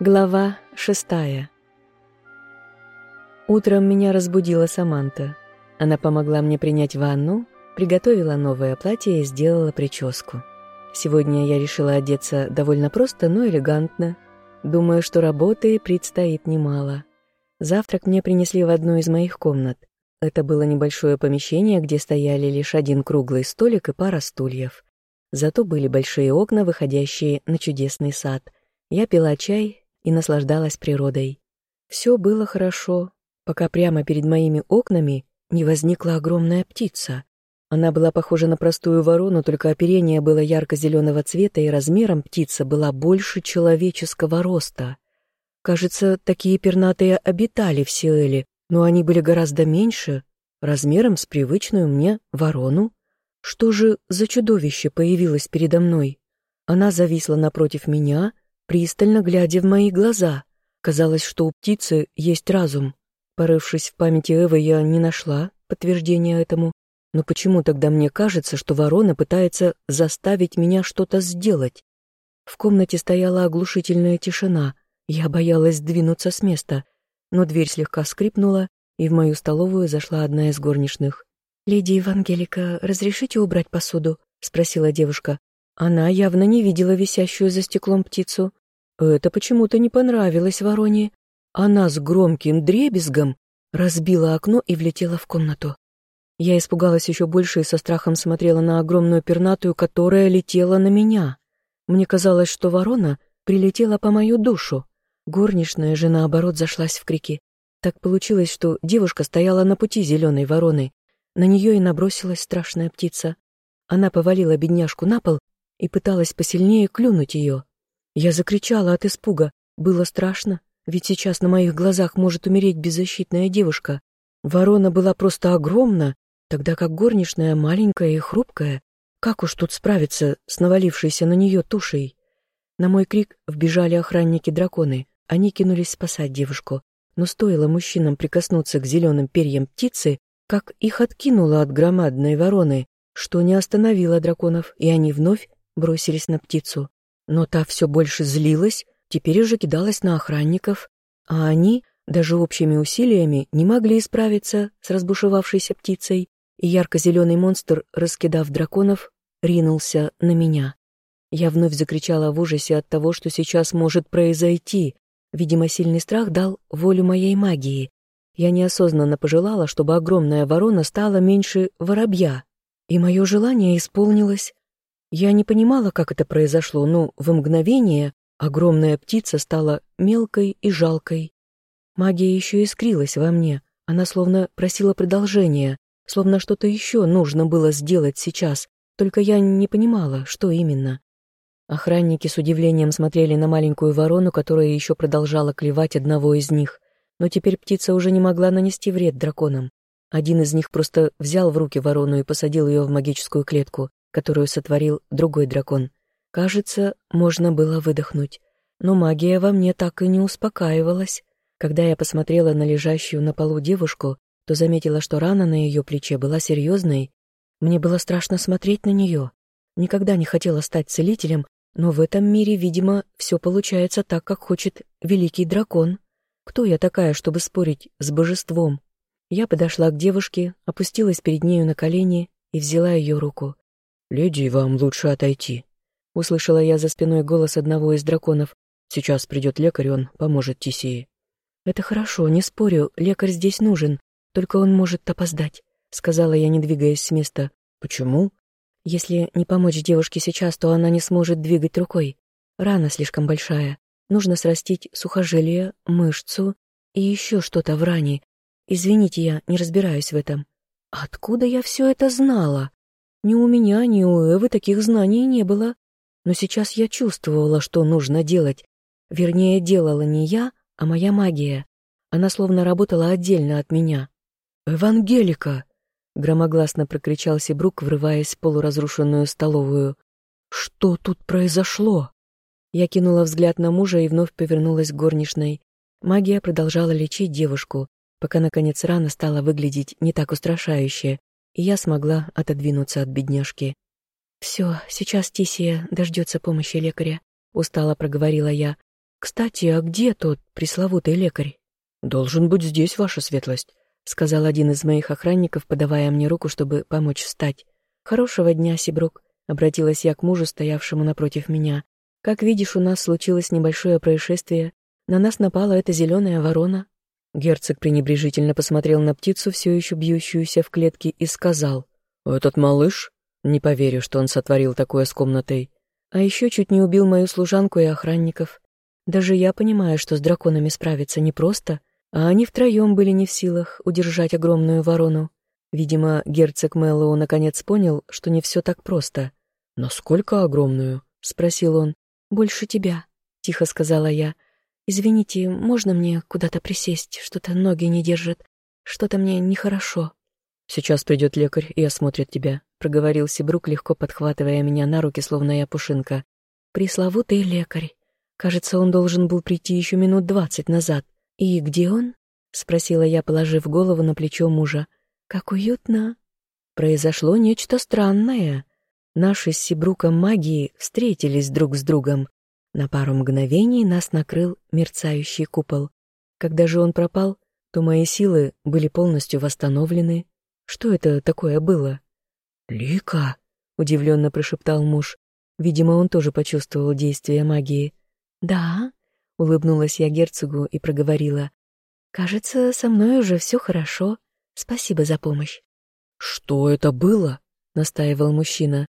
Глава шестая. Утром меня разбудила Саманта. Она помогла мне принять ванну, приготовила новое платье и сделала прическу. Сегодня я решила одеться довольно просто, но элегантно. Думаю, что работы предстоит немало. Завтрак мне принесли в одну из моих комнат. Это было небольшое помещение, где стояли лишь один круглый столик и пара стульев. Зато были большие окна, выходящие на чудесный сад. Я пила чай и наслаждалась природой. Все было хорошо, пока прямо перед моими окнами не возникла огромная птица. Она была похожа на простую ворону, только оперение было ярко-зеленого цвета, и размером птица была больше человеческого роста. Кажется, такие пернатые обитали в Сиэле, но они были гораздо меньше, размером с привычную мне ворону. Что же за чудовище появилось передо мной? Она зависла напротив меня, пристально глядя в мои глаза. Казалось, что у птицы есть разум. Порывшись в памяти Эвы, я не нашла подтверждения этому. Но почему тогда мне кажется, что ворона пытается заставить меня что-то сделать? В комнате стояла оглушительная тишина. Я боялась двинуться с места. Но дверь слегка скрипнула, и в мою столовую зашла одна из горничных. «Леди Евангелика, разрешите убрать посуду?» — спросила девушка. Она явно не видела висящую за стеклом птицу. Это почему-то не понравилось вороне. Она с громким дребезгом разбила окно и влетела в комнату. Я испугалась еще больше и со страхом смотрела на огромную пернатую, которая летела на меня. Мне казалось, что ворона прилетела по мою душу. Горничная же, наоборот, зашлась в крики. Так получилось, что девушка стояла на пути зеленой вороны. На нее и набросилась страшная птица. Она повалила бедняжку на пол и пыталась посильнее клюнуть ее. Я закричала от испуга. Было страшно, ведь сейчас на моих глазах может умереть беззащитная девушка. Ворона была просто огромна, тогда как горничная маленькая и хрупкая. Как уж тут справиться с навалившейся на нее тушей? На мой крик вбежали охранники-драконы. Они кинулись спасать девушку. Но стоило мужчинам прикоснуться к зеленым перьям птицы, как их откинуло от громадной вороны, что не остановило драконов, и они вновь бросились на птицу. Но та все больше злилась, теперь уже кидалась на охранников, а они даже общими усилиями не могли справиться с разбушевавшейся птицей, и ярко-зеленый монстр, раскидав драконов, ринулся на меня. Я вновь закричала в ужасе от того, что сейчас может произойти. Видимо, сильный страх дал волю моей магии. Я неосознанно пожелала, чтобы огромная ворона стала меньше воробья. И мое желание исполнилось. Я не понимала, как это произошло, но в мгновение огромная птица стала мелкой и жалкой. Магия еще искрилась во мне, она словно просила продолжения, словно что-то еще нужно было сделать сейчас, только я не понимала, что именно. Охранники с удивлением смотрели на маленькую ворону, которая еще продолжала клевать одного из них, но теперь птица уже не могла нанести вред драконам. Один из них просто взял в руки ворону и посадил ее в магическую клетку которую сотворил другой дракон. Кажется, можно было выдохнуть. Но магия во мне так и не успокаивалась. Когда я посмотрела на лежащую на полу девушку, то заметила, что рана на ее плече была серьезной. Мне было страшно смотреть на нее. Никогда не хотела стать целителем, но в этом мире, видимо, все получается так, как хочет великий дракон. Кто я такая, чтобы спорить с божеством? Я подошла к девушке, опустилась перед нею на колени и взяла ее руку. «Леди, вам лучше отойти», — услышала я за спиной голос одного из драконов. «Сейчас придет лекарь, он поможет Тисии». «Это хорошо, не спорю, лекарь здесь нужен, только он может опоздать», — сказала я, не двигаясь с места. «Почему?» «Если не помочь девушке сейчас, то она не сможет двигать рукой. Рана слишком большая. Нужно срастить сухожилие, мышцу и еще что-то в ране. Извините, я не разбираюсь в этом». «Откуда я все это знала?» Ни у меня, ни у Эвы таких знаний не было. Но сейчас я чувствовала, что нужно делать. Вернее, делала не я, а моя магия. Она словно работала отдельно от меня. «Евангелика!» — громогласно прокричал Сибрук, врываясь в полуразрушенную столовую. «Что тут произошло?» Я кинула взгляд на мужа и вновь повернулась к горничной. Магия продолжала лечить девушку, пока, наконец, рана стала выглядеть не так устрашающе, и я смогла отодвинуться от бедняжки. «Все, сейчас Тисия дождется помощи лекаря», — устало проговорила я. «Кстати, а где тот пресловутый лекарь?» «Должен быть здесь, ваша светлость», — сказал один из моих охранников, подавая мне руку, чтобы помочь встать. «Хорошего дня, Сибрук», — обратилась я к мужу, стоявшему напротив меня. «Как видишь, у нас случилось небольшое происшествие. На нас напала эта зеленая ворона». Герцог пренебрежительно посмотрел на птицу, все еще бьющуюся в клетке, и сказал, «Этот малыш? Не поверю, что он сотворил такое с комнатой. А еще чуть не убил мою служанку и охранников. Даже я понимаю, что с драконами справиться непросто, а они втроем были не в силах удержать огромную ворону. Видимо, герцог Мэллоу наконец понял, что не все так просто. «Насколько огромную?» — спросил он. «Больше тебя», — тихо сказала я. «Извините, можно мне куда-то присесть? Что-то ноги не держат. Что-то мне нехорошо». «Сейчас придет лекарь и осмотрит тебя», — проговорил Сибрук, легко подхватывая меня на руки, словно я пушинка. «Пресловутый лекарь. Кажется, он должен был прийти еще минут двадцать назад. И где он?» — спросила я, положив голову на плечо мужа. «Как уютно!» Произошло нечто странное. Наши с Сибруком магии встретились друг с другом. На пару мгновений нас накрыл мерцающий купол. Когда же он пропал, то мои силы были полностью восстановлены. Что это такое было? «Лика!» — удивленно прошептал муж. Видимо, он тоже почувствовал действие магии. «Да?» — улыбнулась я герцогу и проговорила. «Кажется, со мной уже все хорошо. Спасибо за помощь». «Что это было?» — настаивал мужчина.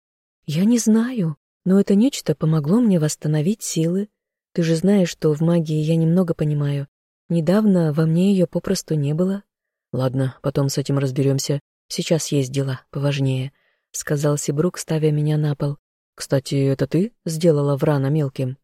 «Я не знаю, но это нечто помогло мне восстановить силы. Ты же знаешь, что в магии я немного понимаю. Недавно во мне ее попросту не было». «Ладно, потом с этим разберемся. Сейчас есть дела поважнее», — сказал Сибрук, ставя меня на пол. «Кстати, это ты сделала Врана мелким?»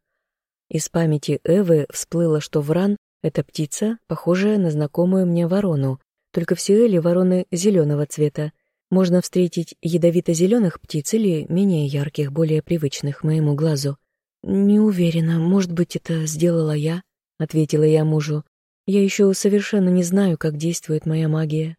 Из памяти Эвы всплыло, что Вран — это птица, похожая на знакомую мне ворону, только в Сиэле вороны зеленого цвета. Можно встретить ядовито-зеленых птиц или менее ярких, более привычных моему глазу. «Не уверена, может быть, это сделала я», — ответила я мужу. «Я еще совершенно не знаю, как действует моя магия».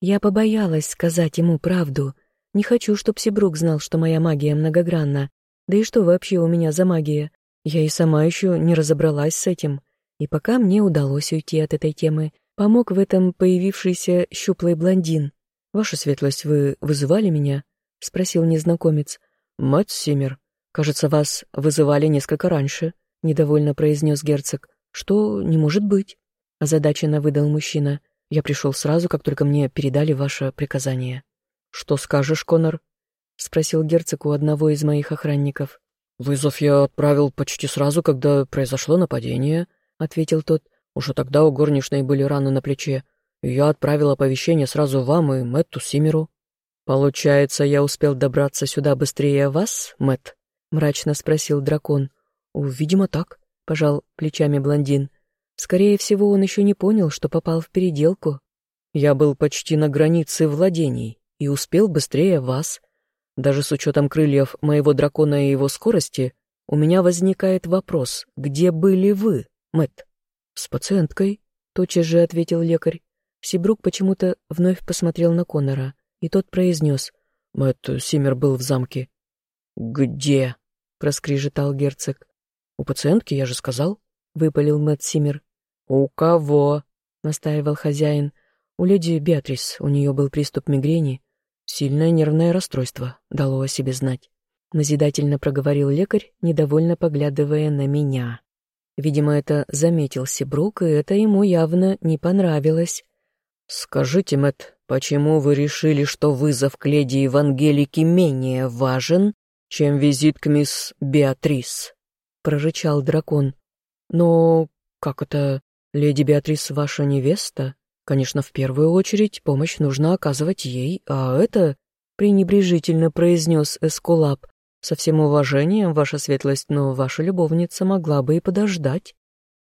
Я побоялась сказать ему правду. Не хочу, чтоб Сибрук знал, что моя магия многогранна. Да и что вообще у меня за магия? Я и сама еще не разобралась с этим. И пока мне удалось уйти от этой темы, Помог в этом появившийся щуплый блондин. «Ваша светлость, вы вызывали меня?» — спросил незнакомец. «Мать Симмер, кажется, вас вызывали несколько раньше», — недовольно произнес герцог. «Что не может быть?» — озадаченно выдал мужчина. «Я пришел сразу, как только мне передали ваше приказание». «Что скажешь, Конор?» — спросил герцог у одного из моих охранников. «Вызов я отправил почти сразу, когда произошло нападение», — ответил тот. Уже тогда у горничной были раны на плече, я отправил оповещение сразу вам и Мэтту Симеру. «Получается, я успел добраться сюда быстрее вас, Мэтт?» — мрачно спросил дракон. «Видимо, так», — пожал плечами блондин. «Скорее всего, он еще не понял, что попал в переделку. Я был почти на границе владений и успел быстрее вас. Даже с учетом крыльев моего дракона и его скорости, у меня возникает вопрос, где были вы, Мэтт?» «С пациенткой», — тотчас же ответил лекарь. Сибрук почему-то вновь посмотрел на Коннора, и тот произнес. «Мэтт Симмер был в замке». «Где?» — проскрежетал герцог. «У пациентки, я же сказал», — выпалил Мэтт Симмер. «У кого?» — настаивал хозяин. «У леди Беатрис, у нее был приступ мигрени. Сильное нервное расстройство дало о себе знать». Назидательно проговорил лекарь, недовольно поглядывая на меня. Видимо, это заметил Сибрук, и это ему явно не понравилось. «Скажите, Мэтт, почему вы решили, что вызов к леди Евангелике менее важен, чем визит к мисс Беатрис?» — прорычал дракон. «Но как это? Леди Беатрис ваша невеста? Конечно, в первую очередь помощь нужно оказывать ей, а это...» — пренебрежительно произнес Эскулап. Со всем уважением, ваша светлость, но ваша любовница могла бы и подождать.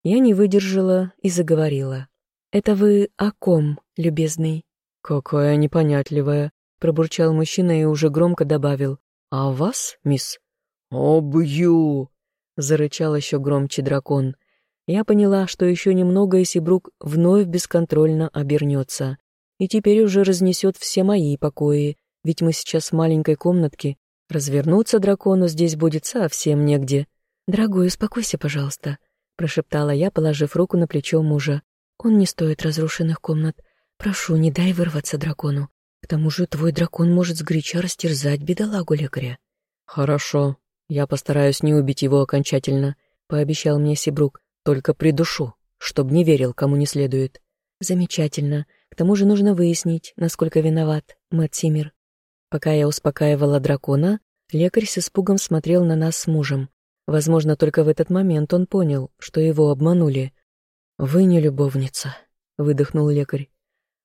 Я не выдержала и заговорила. «Это вы о ком, любезный?» «Какая непонятливая», — пробурчал мужчина и уже громко добавил. «А вас, мисс?» «Обью!» — зарычал еще громче дракон. Я поняла, что еще немного, и Сибрук вновь бесконтрольно обернется. И теперь уже разнесет все мои покои, ведь мы сейчас в маленькой комнатке, Развернуться дракону здесь будет совсем негде. «Дорогой, успокойся, пожалуйста», — прошептала я, положив руку на плечо мужа. «Он не стоит разрушенных комнат. Прошу, не дай вырваться дракону. К тому же твой дракон может сгоряча растерзать бедолагу лекаря». «Хорошо. Я постараюсь не убить его окончательно», — пообещал мне Сибрук. «Только придушу, чтоб не верил, кому не следует». «Замечательно. К тому же нужно выяснить, насколько виноват Мэтт Симмер». Пока я успокаивала дракона, лекарь с испугом смотрел на нас с мужем. Возможно, только в этот момент он понял, что его обманули. «Вы не любовница», — выдохнул лекарь.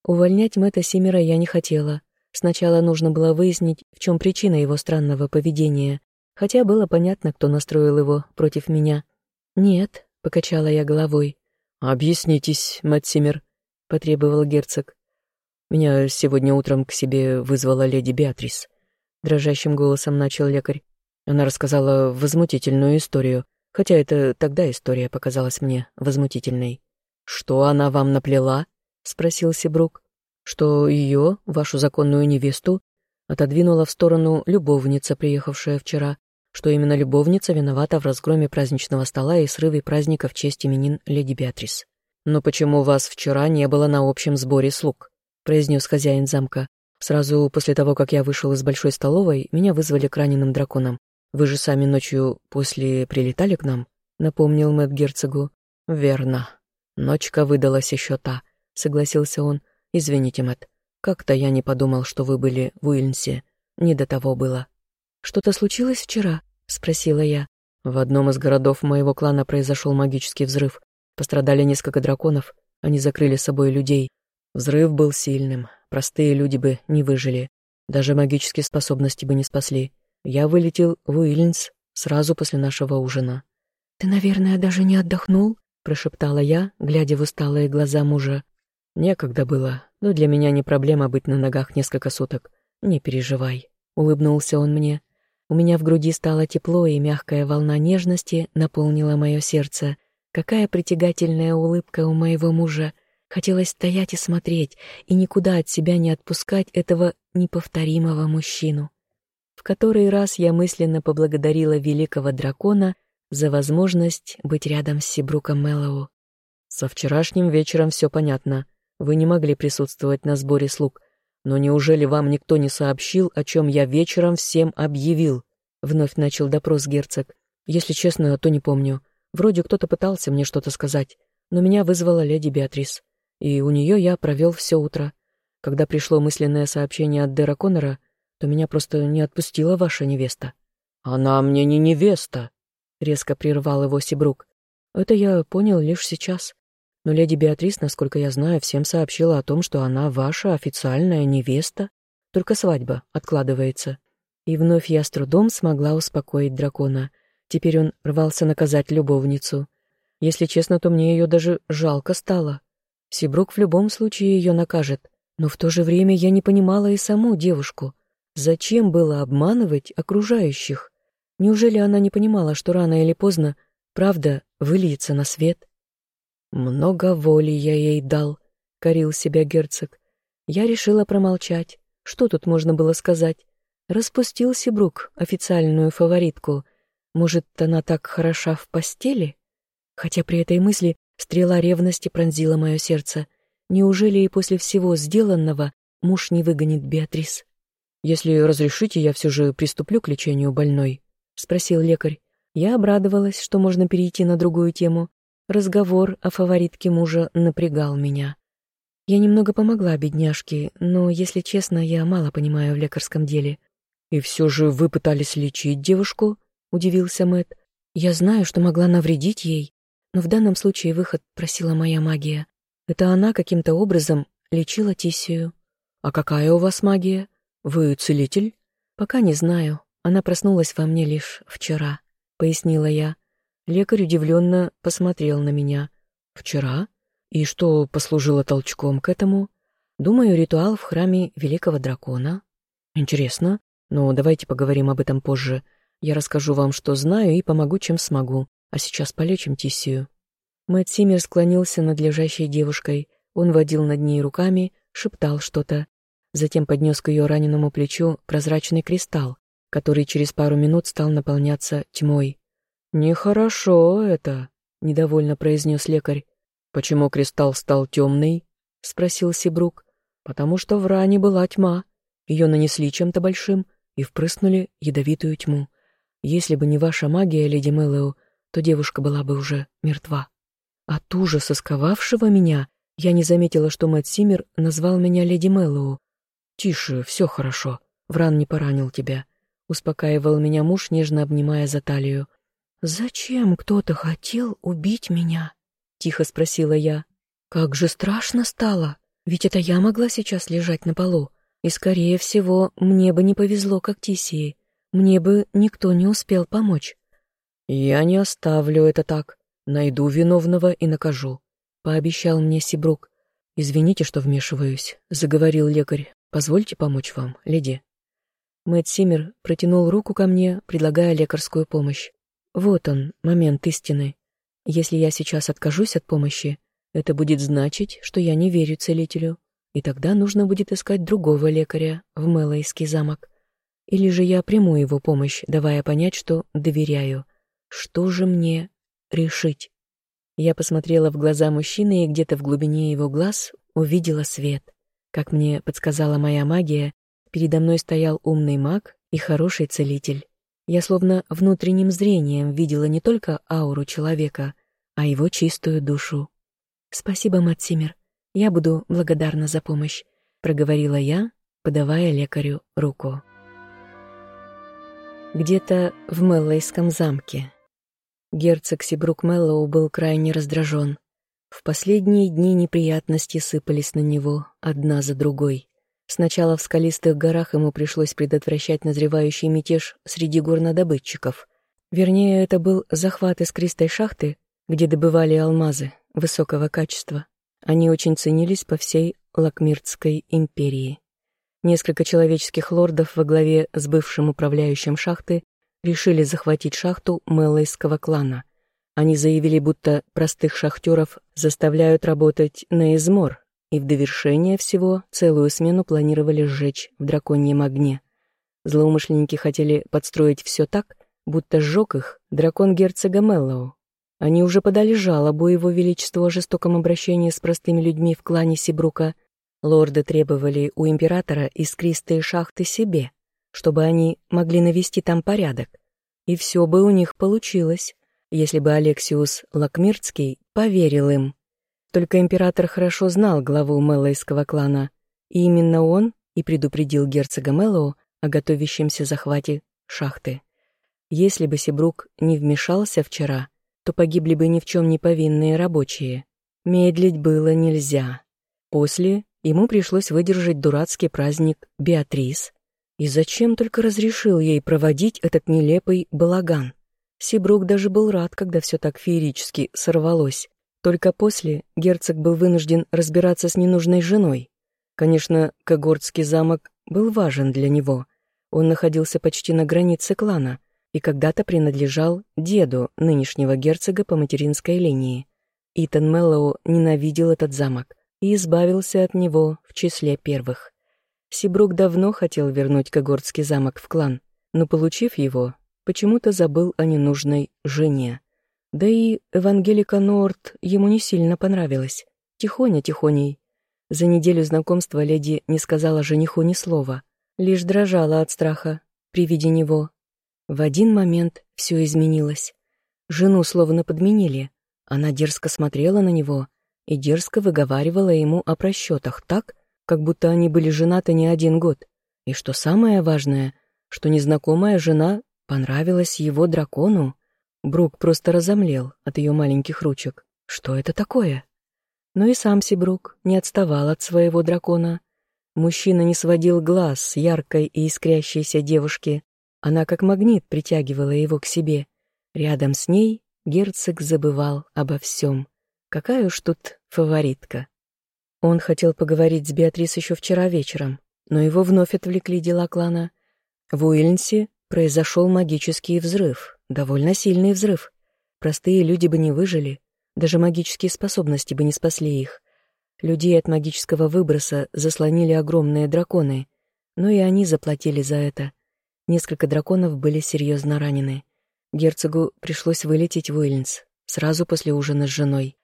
Увольнять Мэтта Симмера я не хотела. Сначала нужно было выяснить, в чем причина его странного поведения, хотя было понятно, кто настроил его против меня. «Нет», — покачала я головой. «Объяснитесь, Мэтт Симмер», — потребовал герцог. Меня сегодня утром к себе вызвала леди Беатрис. Дрожащим голосом начал лекарь. Она рассказала возмутительную историю, хотя это тогда история показалась мне возмутительной. «Что она вам наплела?» — спросил Сибрук. «Что ее, вашу законную невесту, отодвинула в сторону любовница, приехавшая вчера, что именно любовница виновата в разгроме праздничного стола и срыве праздника в честь именин леди Беатрис. Но почему вас вчера не было на общем сборе слуг?» произнес хозяин замка. Сразу после того, как я вышел из большой столовой, меня вызвали к раненым драконам. Вы же сами ночью после прилетали к нам? Напомнил Мэтт герцогу. Верно. Ночка выдалась еще та, согласился он. Извините, Мэтт. Как-то я не подумал, что вы были в Уильнсе. Не до того было. Что-то случилось вчера? Спросила я. В одном из городов моего клана произошел магический взрыв. Пострадали несколько драконов. Они закрыли собой людей. Взрыв был сильным, простые люди бы не выжили, даже магические способности бы не спасли. Я вылетел в Уильнс сразу после нашего ужина. «Ты, наверное, даже не отдохнул?» — прошептала я, глядя в усталые глаза мужа. «Некогда было, но для меня не проблема быть на ногах несколько суток. Не переживай», — улыбнулся он мне. У меня в груди стало тепло, и мягкая волна нежности наполнила мое сердце. Какая притягательная улыбка у моего мужа — Хотелось стоять и смотреть, и никуда от себя не отпускать этого неповторимого мужчину. В который раз я мысленно поблагодарила великого дракона за возможность быть рядом с Сибруком Мэллоу. «Со вчерашним вечером все понятно. Вы не могли присутствовать на сборе слуг. Но неужели вам никто не сообщил, о чем я вечером всем объявил?» Вновь начал допрос герцог. «Если честно, то не помню. Вроде кто-то пытался мне что-то сказать, но меня вызвала леди Беатрис и у нее я провел все утро. Когда пришло мысленное сообщение от Дэра Коннора, то меня просто не отпустила ваша невеста». «Она мне не невеста», — резко прервал его Сибрук. «Это я понял лишь сейчас. Но леди Беатрис, насколько я знаю, всем сообщила о том, что она ваша официальная невеста, только свадьба откладывается». И вновь я с трудом смогла успокоить дракона. Теперь он рвался наказать любовницу. Если честно, то мне ее даже жалко стало. Сибрук в любом случае ее накажет, но в то же время я не понимала и саму девушку. Зачем было обманывать окружающих? Неужели она не понимала, что рано или поздно правда выльется на свет? «Много воли я ей дал», — корил себя герцог. Я решила промолчать. Что тут можно было сказать? Распустил Сибрук официальную фаворитку. Может, она так хороша в постели? Хотя при этой мысли Стрела ревности пронзила мое сердце. Неужели и после всего сделанного муж не выгонит Беатрис? «Если разрешите, я все же приступлю к лечению больной», — спросил лекарь. Я обрадовалась, что можно перейти на другую тему. Разговор о фаворитке мужа напрягал меня. Я немного помогла бедняжке, но, если честно, я мало понимаю в лекарском деле. «И все же вы пытались лечить девушку?» — удивился Мэт. «Я знаю, что могла навредить ей, но в данном случае выход просила моя магия. Это она каким-то образом лечила Тисию. «А какая у вас магия? Вы целитель?» «Пока не знаю. Она проснулась во мне лишь вчера», — пояснила я. Лекарь удивленно посмотрел на меня. «Вчера? И что послужило толчком к этому?» «Думаю, ритуал в храме Великого Дракона». «Интересно. Но давайте поговорим об этом позже. Я расскажу вам, что знаю, и помогу, чем смогу. А сейчас полечим Тисию». Мэтт Симмер склонился над лежащей девушкой. Он водил над ней руками, шептал что-то. Затем поднес к ее раненому плечу прозрачный кристалл, который через пару минут стал наполняться тьмой. «Нехорошо это. недовольно произнес лекарь. «Почему кристалл стал темный?» — спросил Сибрук. «Потому что в ране была тьма. Ее нанесли чем-то большим и впрыснули ядовитую тьму. Если бы не ваша магия, леди Мэллоу, то девушка была бы уже мертва. От ужаса сковавшего меня я не заметила, что Мэтт назвал меня леди Мэллоу. «Тише, все хорошо. Вран не поранил тебя», — успокаивал меня муж, нежно обнимая за талию. «Зачем кто-то хотел убить меня?» — тихо спросила я. «Как же страшно стало! Ведь это я могла сейчас лежать на полу, и, скорее всего, мне бы не повезло, как Тисии. Мне бы никто не успел помочь. «Я не оставлю это так. Найду виновного и накажу», — пообещал мне Сибрук. «Извините, что вмешиваюсь», — заговорил лекарь. «Позвольте помочь вам, леди». Мэтт Симмер протянул руку ко мне, предлагая лекарскую помощь. Вот он, момент истины. Если я сейчас откажусь от помощи, это будет значить, что я не верю целителю, и тогда нужно будет искать другого лекаря в Мэллойский замок. Или же я приму его помощь, давая понять, что доверяю. Что же мне решить? Я посмотрела в глаза мужчины и где-то в глубине его глаз увидела свет. Как мне подсказала моя магия, передо мной стоял умный маг и хороший целитель. Я словно внутренним зрением видела не только ауру человека, а его чистую душу. «Спасибо, Матсимер. Я буду благодарна за помощь», — проговорила я, подавая лекарю руку где-то в Меллойском замке. Герцог Сибрук Меллоу был крайне раздражен. В последние дни неприятности сыпались на него, одна за другой. Сначала в скалистых горах ему пришлось предотвращать назревающий мятеж среди горнодобытчиков. Вернее, это был захват искристой шахты, где добывали алмазы высокого качества. Они очень ценились по всей Лакмиртской империи. Несколько человеческих лордов во главе с бывшим управляющим шахты решили захватить шахту Мэллойского клана. Они заявили, будто простых шахтеров заставляют работать на измор, и в довершение всего целую смену планировали сжечь в драконьем огне. Злоумышленники хотели подстроить все так, будто сжег их дракон герцога Меллоу. Они уже подали жалобу его величеству о жестоком обращении с простыми людьми в клане Сибрука — Лорды требовали у императора искристые шахты себе, чтобы они могли навести там порядок. И все бы у них получилось, если бы Алексиус Лакмирцкий поверил им. Только император хорошо знал главу Мэллойского клана, и именно он и предупредил герцога Мэллоу о готовящемся захвате шахты. Если бы Сибрук не вмешался вчера, то погибли бы ни в чем не повинные рабочие. Медлить было нельзя. После Ему пришлось выдержать дурацкий праздник Беатрис. И зачем только разрешил ей проводить этот нелепый балаган? Сибрук даже был рад, когда все так феерически сорвалось. Только после герцог был вынужден разбираться с ненужной женой. Конечно, Когортский замок был важен для него. Он находился почти на границе клана и когда-то принадлежал деду нынешнего герцога по материнской линии. Итан Меллоу ненавидел этот замок, и избавился от него в числе первых. Сибрук давно хотел вернуть Когорский замок в клан, но, получив его, почему-то забыл о ненужной жене. Да и Евангелика Норт ему не сильно понравилась. Тихоня-тихоней. За неделю знакомства леди не сказала жениху ни слова, лишь дрожала от страха при виде него. В один момент все изменилось. Жену словно подменили. Она дерзко смотрела на него, и дерзко выговаривала ему о просчетах так, как будто они были женаты не один год. И что самое важное, что незнакомая жена понравилась его дракону. Брук просто разомлел от ее маленьких ручек. Что это такое? Но и сам Сибрук не отставал от своего дракона. Мужчина не сводил глаз с яркой и искрящейся девушки. Она как магнит притягивала его к себе. Рядом с ней герцог забывал обо всем. Какая уж тут фаворитка. Он хотел поговорить с Беатрис еще вчера вечером, но его вновь отвлекли дела клана. В Уильнсе произошел магический взрыв, довольно сильный взрыв. Простые люди бы не выжили, даже магические способности бы не спасли их. Людей от магического выброса заслонили огромные драконы, но и они заплатили за это. Несколько драконов были серьезно ранены. Герцогу пришлось вылететь в Уильнс. сразу после ужина с женой.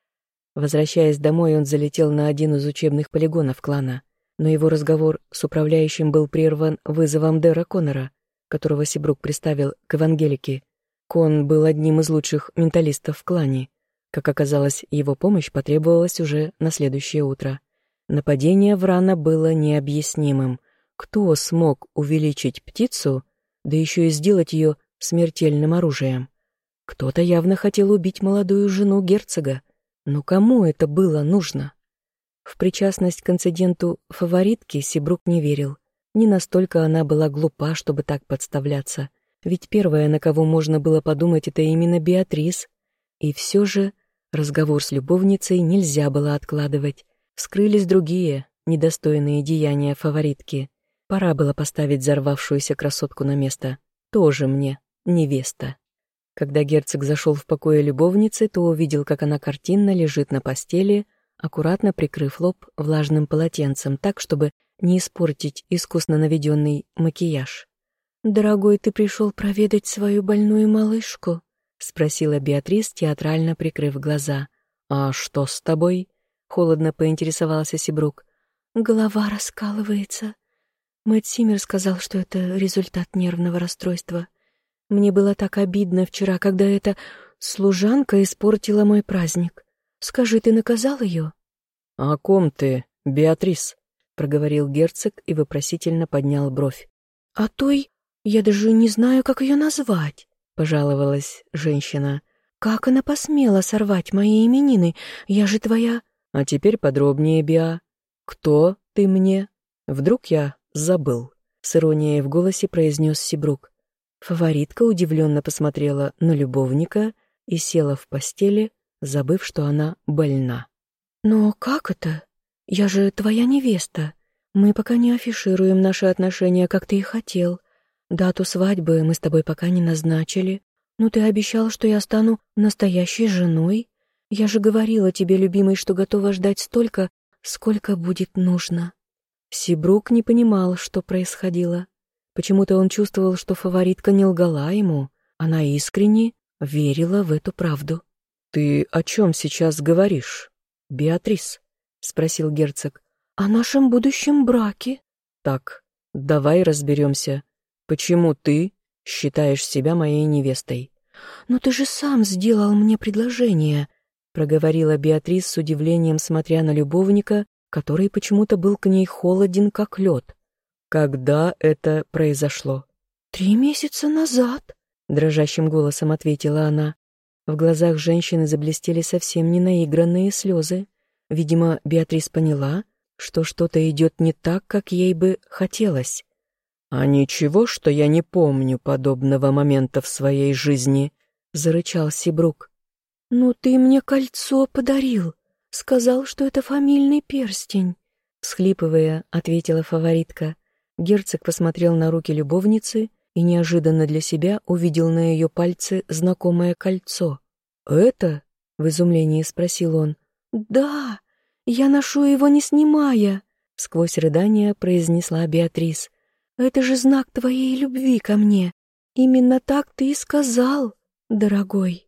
Возвращаясь домой, он залетел на один из учебных полигонов клана, но его разговор с управляющим был прерван вызовом Дэра Коннора, которого Сибрук приставил к Евангелике. Кон был одним из лучших менталистов в клане. Как оказалось, его помощь потребовалась уже на следующее утро. Нападение Врана было необъяснимым. Кто смог увеличить птицу, да еще и сделать ее смертельным оружием? Кто-то явно хотел убить молодую жену герцога. Но кому это было нужно? В причастность к инциденту фаворитки Сибрук не верил. Не настолько она была глупа, чтобы так подставляться. Ведь первая, на кого можно было подумать, это именно Беатрис. И все же разговор с любовницей нельзя было откладывать. Вскрылись другие, недостойные деяния фаворитки. Пора было поставить взорвавшуюся красотку на место. Тоже мне невеста. Когда герцог зашел в покое любовницы, то увидел, как она картинно лежит на постели, аккуратно прикрыв лоб влажным полотенцем, так, чтобы не испортить искусно наведенный макияж. «Дорогой, ты пришел проведать свою больную малышку?» — спросила Беатрис, театрально прикрыв глаза. «А что с тобой?» — холодно поинтересовался Сибрук. «Голова раскалывается. Мэтт Симмер сказал, что это результат нервного расстройства. Мне было так обидно вчера, когда эта служанка испортила мой праздник. Скажи, ты наказал ее?» «О ком ты, Беатрис?» — проговорил герцог и вопросительно поднял бровь. «А той, я даже не знаю, как ее назвать», — пожаловалась женщина. «Как она посмела сорвать мои именины? Я же твоя...» «А теперь подробнее, Биа. Кто ты мне? Вдруг я забыл?» С иронией в голосе произнес Сибрук. Фаворитка удивленно посмотрела на любовника и села в постели, забыв, что она больна. «Но как это? Я же твоя невеста. Мы пока не афишируем наши отношения, как ты и хотел. Дату свадьбы мы с тобой пока не назначили. Но ты обещал, что я стану настоящей женой. Я же говорила тебе, любимый, что готова ждать столько, сколько будет нужно». Сибрук не понимал, что происходило. Почему-то он чувствовал, что фаворитка не лгала ему. Она искренне верила в эту правду. «Ты о чем сейчас говоришь, Беатрис?» — спросил герцог. «О нашем будущем браке». «Так, давай разберемся. Почему ты считаешь себя моей невестой?» «Но ты же сам сделал мне предложение», — проговорила Беатрис с удивлением, смотря на любовника, который почему-то был к ней холоден, как лед. «Когда это произошло?» «Три месяца назад», — дрожащим голосом ответила она. В глазах женщины заблестели совсем не наигранные слезы. Видимо, Беатрис поняла, что что-то идет не так, как ей бы хотелось. «А ничего, что я не помню подобного момента в своей жизни», — зарычал Сибрук. «Ну ты мне кольцо подарил. Сказал, что это фамильный перстень», — всхлипывая, ответила фаворитка. Герцог посмотрел на руки любовницы и неожиданно для себя увидел на ее пальце знакомое кольцо. «Это?» — в изумлении спросил он. «Да, я ношу его не снимая», — сквозь рыдания произнесла Беатрис. «Это же знак твоей любви ко мне. Именно так ты и сказал, дорогой».